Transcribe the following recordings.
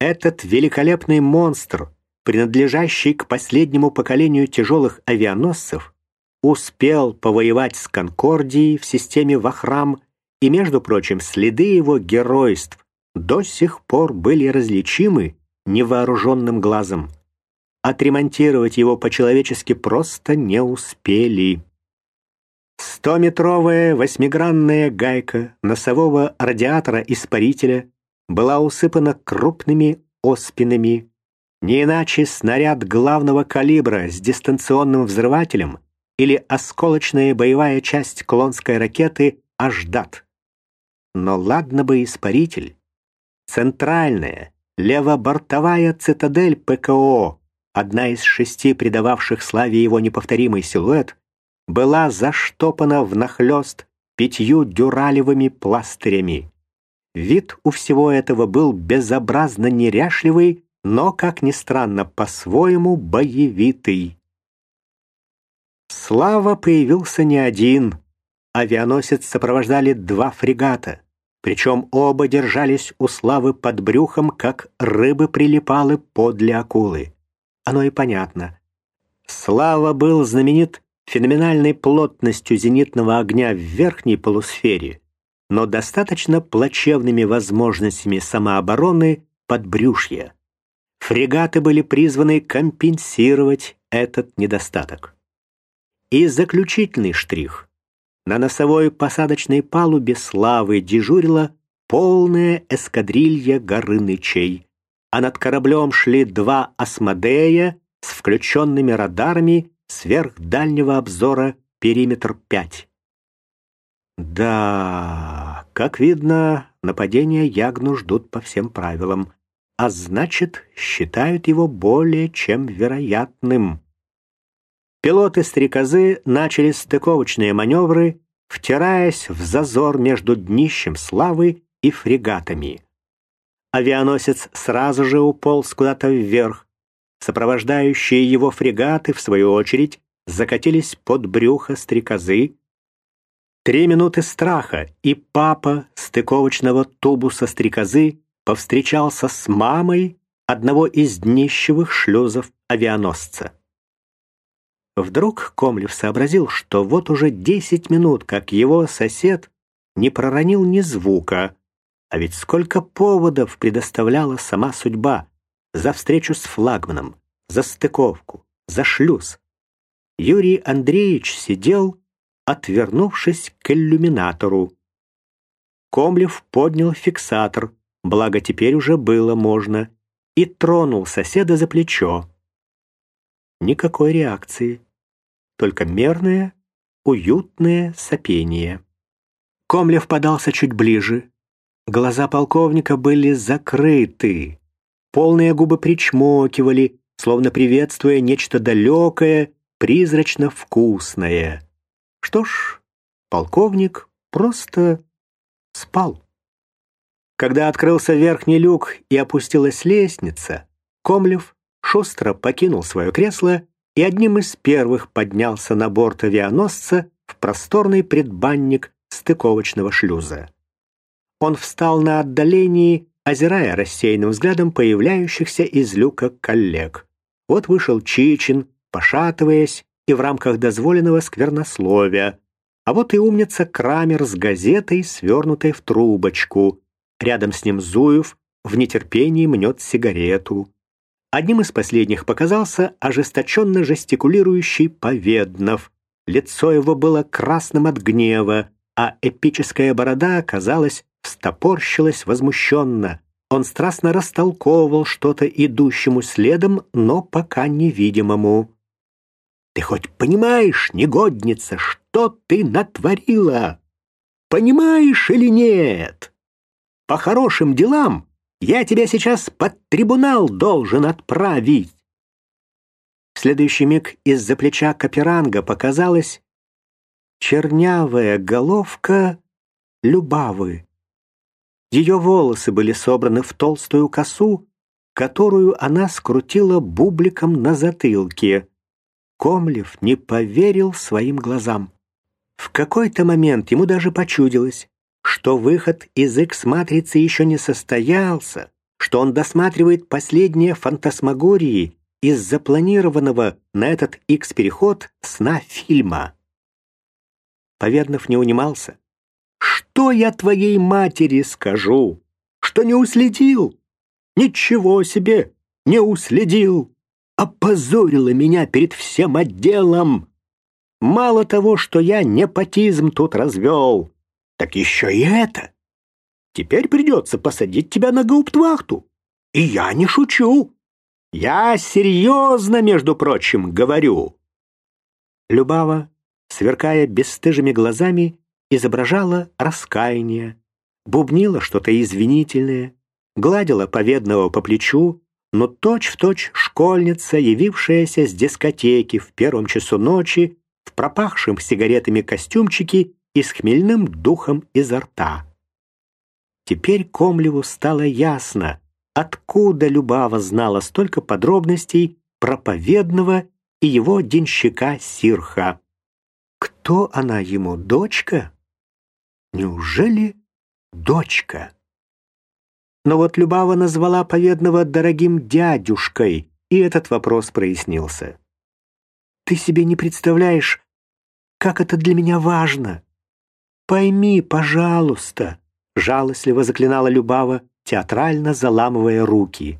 Этот великолепный монстр, принадлежащий к последнему поколению тяжелых авианосцев, успел повоевать с Конкордией в системе Вахрам, и, между прочим, следы его геройств до сих пор были различимы невооруженным глазом. Отремонтировать его по-человечески просто не успели. Стометровая восьмигранная гайка носового радиатора-испарителя была усыпана крупными оспинами. Не иначе снаряд главного калибра с дистанционным взрывателем или осколочная боевая часть клонской ракеты «Аждат». Но ладно бы испаритель. Центральная, левобортовая цитадель ПКО, одна из шести придававших славе его неповторимый силуэт, была заштопана внахлёст пятью дюралевыми пластырями. Вид у всего этого был безобразно неряшливый, но, как ни странно, по-своему боевитый. Слава появился не один. Авианосец сопровождали два фрегата. Причем оба держались у Славы под брюхом, как рыбы-прилипалы подле акулы. Оно и понятно. Слава был знаменит феноменальной плотностью зенитного огня в верхней полусфере, но достаточно плачевными возможностями самообороны под брюшье. Фрегаты были призваны компенсировать этот недостаток. И заключительный штрих. На носовой посадочной палубе славы дежурила полная эскадрилья Горынычей, а над кораблем шли два «Осмодея» с включенными радарами сверхдальнего обзора «Периметр 5». Да, как видно, нападения Ягну ждут по всем правилам, а значит, считают его более чем вероятным. Пилоты-стрекозы начали стыковочные маневры, втираясь в зазор между днищем славы и фрегатами. Авианосец сразу же уполз куда-то вверх. Сопровождающие его фрегаты, в свою очередь, закатились под брюхо стрекозы, Три минуты страха, и папа стыковочного тубуса стрекозы повстречался с мамой одного из днищевых шлюзов авианосца. Вдруг Комлев сообразил, что вот уже десять минут, как его сосед не проронил ни звука, а ведь сколько поводов предоставляла сама судьба за встречу с флагманом, за стыковку, за шлюз. Юрий Андреевич сидел отвернувшись к иллюминатору. Комлев поднял фиксатор, благо теперь уже было можно, и тронул соседа за плечо. Никакой реакции, только мерное, уютное сопение. Комлев подался чуть ближе. Глаза полковника были закрыты. Полные губы причмокивали, словно приветствуя нечто далекое, призрачно-вкусное. Что ж, полковник просто спал. Когда открылся верхний люк и опустилась лестница, Комлев шустро покинул свое кресло и одним из первых поднялся на борт авианосца в просторный предбанник стыковочного шлюза. Он встал на отдалении, озирая рассеянным взглядом появляющихся из люка коллег. Вот вышел Чичин, пошатываясь, и в рамках дозволенного сквернословия. А вот и умница Крамер с газетой, свернутой в трубочку. Рядом с ним Зуев в нетерпении мнет сигарету. Одним из последних показался ожесточенно жестикулирующий Поведнов. Лицо его было красным от гнева, а эпическая борода, казалось, встопорщилась возмущенно. Он страстно растолковывал что-то идущему следом, но пока невидимому. Ты хоть понимаешь, негодница, что ты натворила? Понимаешь или нет? По хорошим делам я тебя сейчас под трибунал должен отправить. В следующий миг из-за плеча Каперанга показалась чернявая головка Любавы. Ее волосы были собраны в толстую косу, которую она скрутила бубликом на затылке. Комлев не поверил своим глазам. В какой-то момент ему даже почудилось, что выход из X-матрицы еще не состоялся, что он досматривает последние фантасмагории из запланированного на этот X-переход сна фильма. Поведнов не унимался. «Что я твоей матери скажу? Что не уследил? Ничего себе! Не уследил! Опозорила меня перед всем отделом! Мало того, что я непотизм тут развел, так еще и это. Теперь придется посадить тебя на гауптвахту. И я не шучу. Я серьезно, между прочим, говорю. Любава, сверкая бесстыжими глазами, изображала раскаяние, бубнила что-то извинительное, гладила поведного по плечу, но точь-в-точь точь школьница, явившаяся с дискотеки в первом часу ночи, в пропахшем сигаретами костюмчике и с хмельным духом изо рта. Теперь Комлеву стало ясно, откуда Любава знала столько подробностей проповедного и его денщика Сирха. Кто она ему, дочка? Неужели дочка? Но вот Любава назвала поведного дорогим дядюшкой, и этот вопрос прояснился. «Ты себе не представляешь, как это для меня важно!» «Пойми, пожалуйста», — жалостливо заклинала Любава, театрально заламывая руки.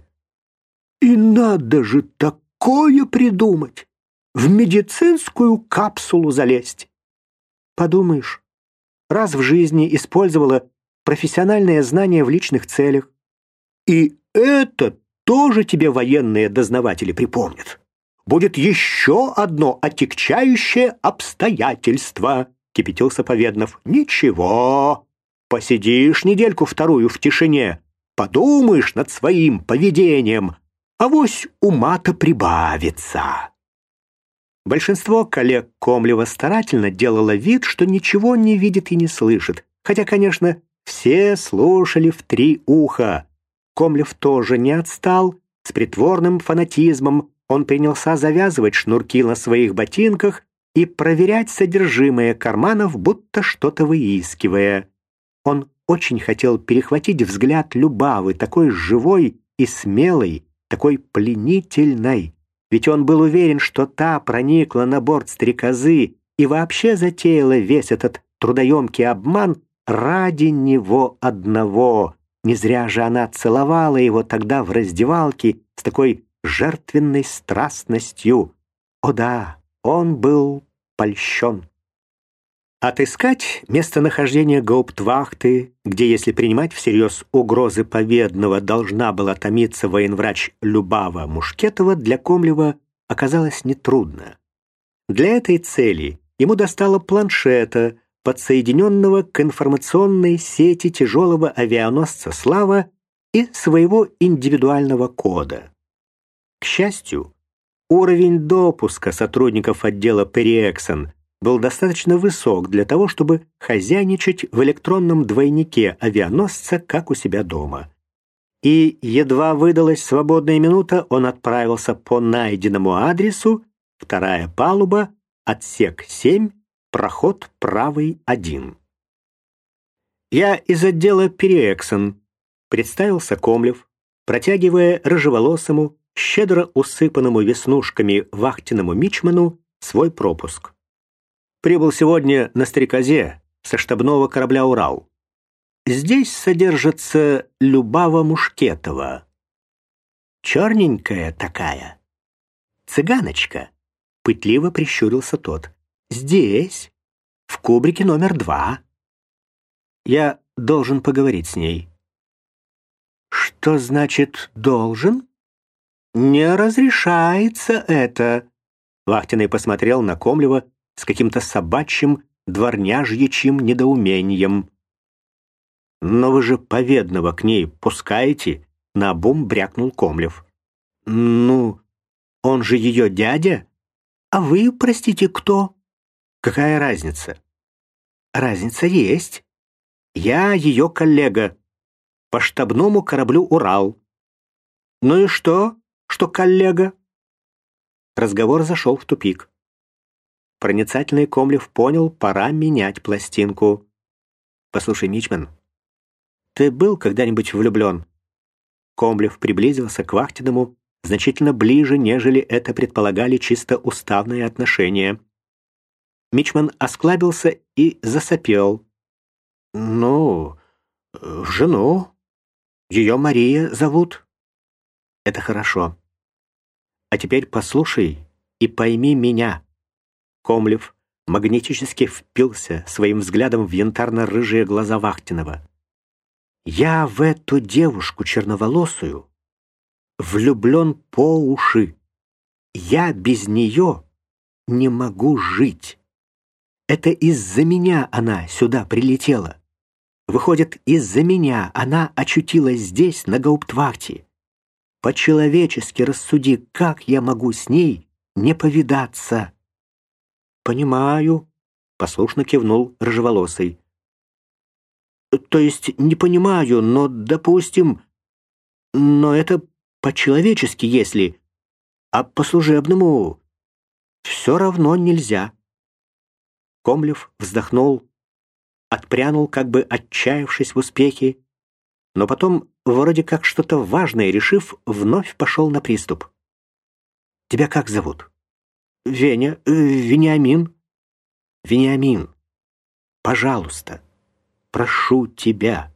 «И надо же такое придумать! В медицинскую капсулу залезть!» «Подумаешь, раз в жизни использовала профессиональное знание в личных целях. И это тоже тебе военные дознаватели припомнят. Будет еще одно отягчающее обстоятельство кипятился Поведнов. «Ничего, посидишь недельку-вторую в тишине, подумаешь над своим поведением, а вось ума-то прибавится». Большинство коллег Комлева старательно делало вид, что ничего не видит и не слышит, хотя, конечно, все слушали в три уха. Комлев тоже не отстал, с притворным фанатизмом он принялся завязывать шнурки на своих ботинках и проверять содержимое карманов, будто что-то выискивая. Он очень хотел перехватить взгляд Любавы, такой живой и смелой, такой пленительной. Ведь он был уверен, что та проникла на борт стрекозы и вообще затеяла весь этот трудоемкий обман ради него одного. Не зря же она целовала его тогда в раздевалке с такой жертвенной страстностью. О да, он был польщен. Отыскать местонахождение гауптвахты, где, если принимать всерьез угрозы победного, должна была томиться военврач Любава Мушкетова, для Комлева оказалось нетрудно. Для этой цели ему достало планшета, подсоединенного к информационной сети тяжелого авианосца «Слава» и своего индивидуального кода. К счастью, Уровень допуска сотрудников отдела Периэксон был достаточно высок для того, чтобы хозяйничать в электронном двойнике авианосца, как у себя дома. И едва выдалась свободная минута, он отправился по найденному адресу, вторая палуба, отсек 7, проход правый 1. «Я из отдела Периэксон», — представился Комлев, протягивая рыжеволосому, щедро усыпанному веснушками вахтенному мичману свой пропуск. Прибыл сегодня на стрекозе со штабного корабля «Урал». Здесь содержится Любава Мушкетова. Черненькая такая. Цыганочка. Пытливо прищурился тот. Здесь, в кубрике номер два. Я должен поговорить с ней. Что значит «должен»? «Не разрешается это!» Вахтенный посмотрел на Комлева с каким-то собачьим, дворняжьячьим недоумением. «Но вы же поведного к ней пускаете?» — наобум брякнул Комлев. «Ну, он же ее дядя? А вы, простите, кто?» «Какая разница?» «Разница есть. Я ее коллега. По штабному кораблю «Урал». «Ну и что?» что коллега?» Разговор зашел в тупик. Проницательный Комлев понял, пора менять пластинку. «Послушай, Мичман, ты был когда-нибудь влюблен?» Комлев приблизился к Вахтиному значительно ближе, нежели это предполагали чисто уставные отношения. Мичман осклабился и засопел. «Ну, жену. Ее Мария зовут». «Это хорошо. А теперь послушай и пойми меня». Комлев магнетически впился своим взглядом в янтарно-рыжие глаза Вахтинова. «Я в эту девушку черноволосую влюблен по уши. Я без нее не могу жить. Это из-за меня она сюда прилетела. Выходит, из-за меня она очутилась здесь, на Гауптвахте. По-человечески рассуди, как я могу с ней не повидаться?» «Понимаю», — послушно кивнул рыжеволосый. «То есть не понимаю, но, допустим, но это по-человечески, если, а по-служебному все равно нельзя». Комлев вздохнул, отпрянул, как бы отчаявшись в успехе, но потом, вроде как что-то важное решив, вновь пошел на приступ. «Тебя как зовут?» Веня, э, Вениамин. Вениамин, пожалуйста, прошу тебя,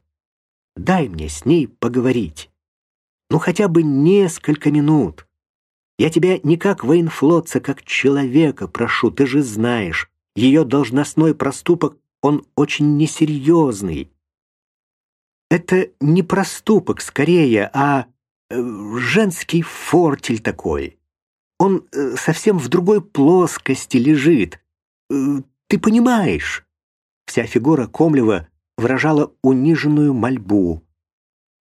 дай мне с ней поговорить. Ну, хотя бы несколько минут. Я тебя не как военфлотца, как человека прошу, ты же знаешь, ее должностной проступок, он очень несерьезный. Это не проступок скорее, а э, женский фортель такой. Он э, совсем в другой плоскости лежит. Э, ты понимаешь?» Вся фигура Комлева выражала униженную мольбу.